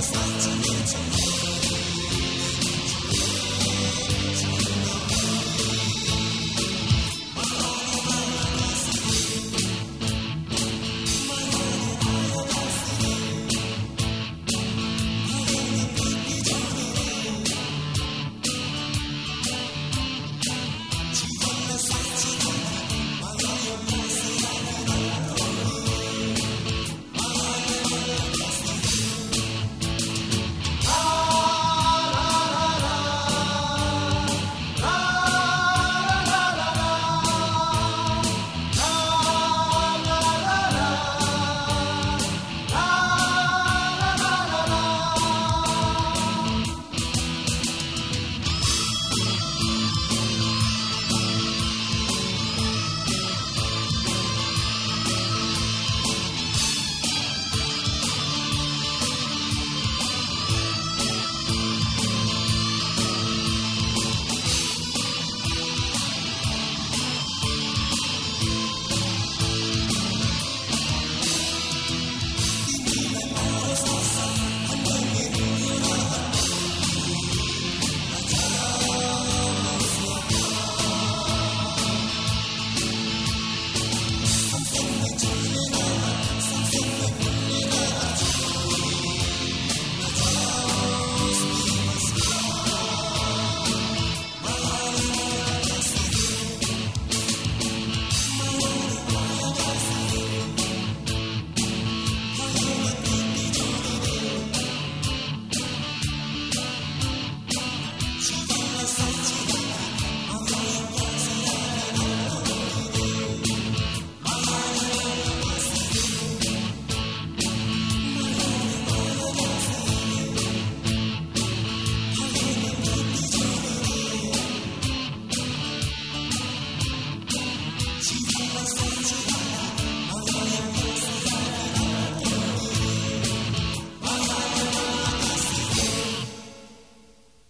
not Thank you.